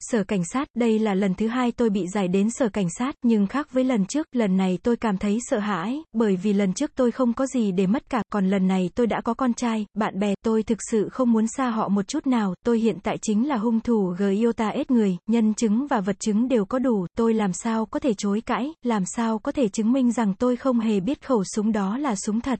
Sở cảnh sát, đây là lần thứ hai tôi bị giải đến sở cảnh sát, nhưng khác với lần trước, lần này tôi cảm thấy sợ hãi, bởi vì lần trước tôi không có gì để mất cả, còn lần này tôi đã có con trai, bạn bè, tôi thực sự không muốn xa họ một chút nào, tôi hiện tại chính là hung thủ Giota ết người, nhân chứng và vật chứng đều có đủ, tôi làm sao có thể chối cãi, làm sao có thể chứng minh rằng tôi không hề biết khẩu súng đó là súng thật.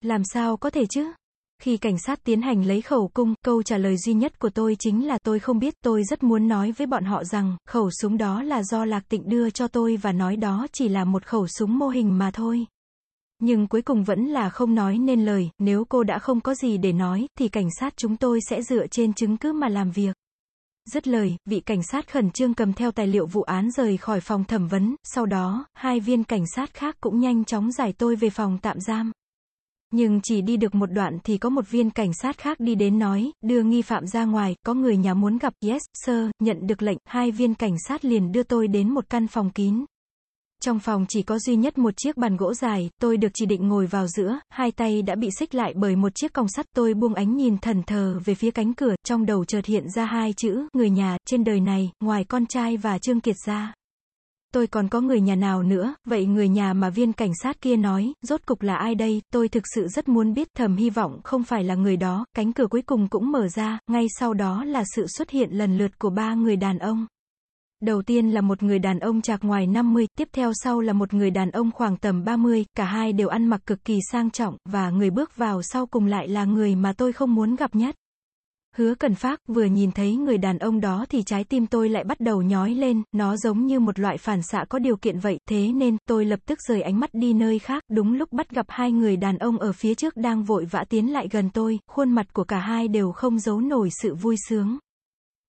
Làm sao có thể chứ? Khi cảnh sát tiến hành lấy khẩu cung, câu trả lời duy nhất của tôi chính là tôi không biết, tôi rất muốn nói với bọn họ rằng, khẩu súng đó là do Lạc Tịnh đưa cho tôi và nói đó chỉ là một khẩu súng mô hình mà thôi. Nhưng cuối cùng vẫn là không nói nên lời, nếu cô đã không có gì để nói, thì cảnh sát chúng tôi sẽ dựa trên chứng cứ mà làm việc. Dứt lời, vị cảnh sát khẩn trương cầm theo tài liệu vụ án rời khỏi phòng thẩm vấn, sau đó, hai viên cảnh sát khác cũng nhanh chóng giải tôi về phòng tạm giam. Nhưng chỉ đi được một đoạn thì có một viên cảnh sát khác đi đến nói, đưa nghi phạm ra ngoài, có người nhà muốn gặp, yes, sir, nhận được lệnh, hai viên cảnh sát liền đưa tôi đến một căn phòng kín. Trong phòng chỉ có duy nhất một chiếc bàn gỗ dài, tôi được chỉ định ngồi vào giữa, hai tay đã bị xích lại bởi một chiếc còng sắt, tôi buông ánh nhìn thần thờ về phía cánh cửa, trong đầu chợt hiện ra hai chữ, người nhà, trên đời này, ngoài con trai và Trương Kiệt ra. Tôi còn có người nhà nào nữa, vậy người nhà mà viên cảnh sát kia nói, rốt cục là ai đây, tôi thực sự rất muốn biết, thầm hy vọng không phải là người đó, cánh cửa cuối cùng cũng mở ra, ngay sau đó là sự xuất hiện lần lượt của ba người đàn ông. Đầu tiên là một người đàn ông chạc ngoài 50, tiếp theo sau là một người đàn ông khoảng tầm 30, cả hai đều ăn mặc cực kỳ sang trọng, và người bước vào sau cùng lại là người mà tôi không muốn gặp nhất. Hứa cần phát, vừa nhìn thấy người đàn ông đó thì trái tim tôi lại bắt đầu nhói lên, nó giống như một loại phản xạ có điều kiện vậy, thế nên, tôi lập tức rời ánh mắt đi nơi khác, đúng lúc bắt gặp hai người đàn ông ở phía trước đang vội vã tiến lại gần tôi, khuôn mặt của cả hai đều không giấu nổi sự vui sướng.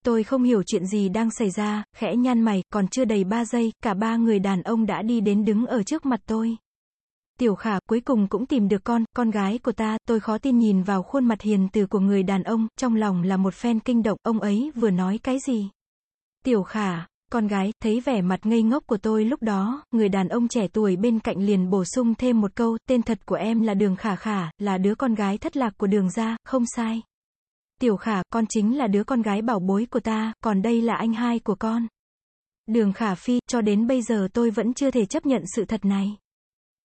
Tôi không hiểu chuyện gì đang xảy ra, khẽ nhăn mày, còn chưa đầy ba giây, cả ba người đàn ông đã đi đến đứng ở trước mặt tôi. Tiểu khả, cuối cùng cũng tìm được con, con gái của ta, tôi khó tin nhìn vào khuôn mặt hiền từ của người đàn ông, trong lòng là một phen kinh động, ông ấy vừa nói cái gì? Tiểu khả, con gái, thấy vẻ mặt ngây ngốc của tôi lúc đó, người đàn ông trẻ tuổi bên cạnh liền bổ sung thêm một câu, tên thật của em là Đường Khả Khả, là đứa con gái thất lạc của Đường gia, không sai. Tiểu Khả, con chính là đứa con gái bảo bối của ta, còn đây là anh hai của con. Đường Khả Phi, cho đến bây giờ tôi vẫn chưa thể chấp nhận sự thật này.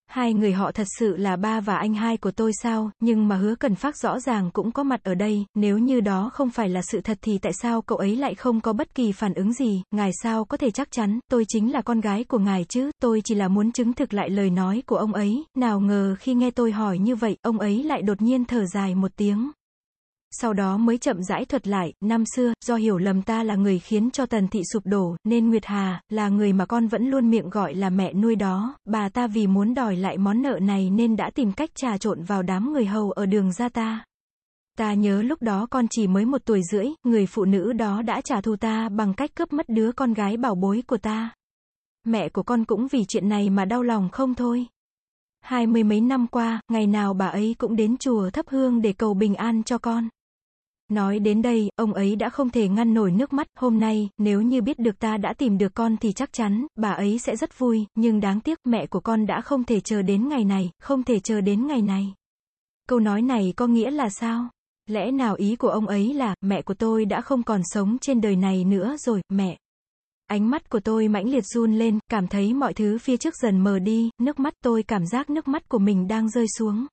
Hai người họ thật sự là ba và anh hai của tôi sao, nhưng mà hứa cần phát rõ ràng cũng có mặt ở đây, nếu như đó không phải là sự thật thì tại sao cậu ấy lại không có bất kỳ phản ứng gì, ngài sao có thể chắc chắn, tôi chính là con gái của ngài chứ, tôi chỉ là muốn chứng thực lại lời nói của ông ấy, nào ngờ khi nghe tôi hỏi như vậy, ông ấy lại đột nhiên thở dài một tiếng sau đó mới chậm rãi thuật lại, năm xưa, do hiểu lầm ta là người khiến cho tần thị sụp đổ, nên Nguyệt Hà, là người mà con vẫn luôn miệng gọi là mẹ nuôi đó, bà ta vì muốn đòi lại món nợ này nên đã tìm cách trà trộn vào đám người hầu ở đường ra ta. Ta nhớ lúc đó con chỉ mới một tuổi rưỡi, người phụ nữ đó đã trả thù ta bằng cách cướp mất đứa con gái bảo bối của ta. Mẹ của con cũng vì chuyện này mà đau lòng không thôi. Hai mươi mấy năm qua, ngày nào bà ấy cũng đến chùa thắp hương để cầu bình an cho con. Nói đến đây, ông ấy đã không thể ngăn nổi nước mắt, hôm nay, nếu như biết được ta đã tìm được con thì chắc chắn, bà ấy sẽ rất vui, nhưng đáng tiếc, mẹ của con đã không thể chờ đến ngày này, không thể chờ đến ngày này. Câu nói này có nghĩa là sao? Lẽ nào ý của ông ấy là, mẹ của tôi đã không còn sống trên đời này nữa rồi, mẹ. Ánh mắt của tôi mãnh liệt run lên, cảm thấy mọi thứ phía trước dần mờ đi, nước mắt tôi cảm giác nước mắt của mình đang rơi xuống.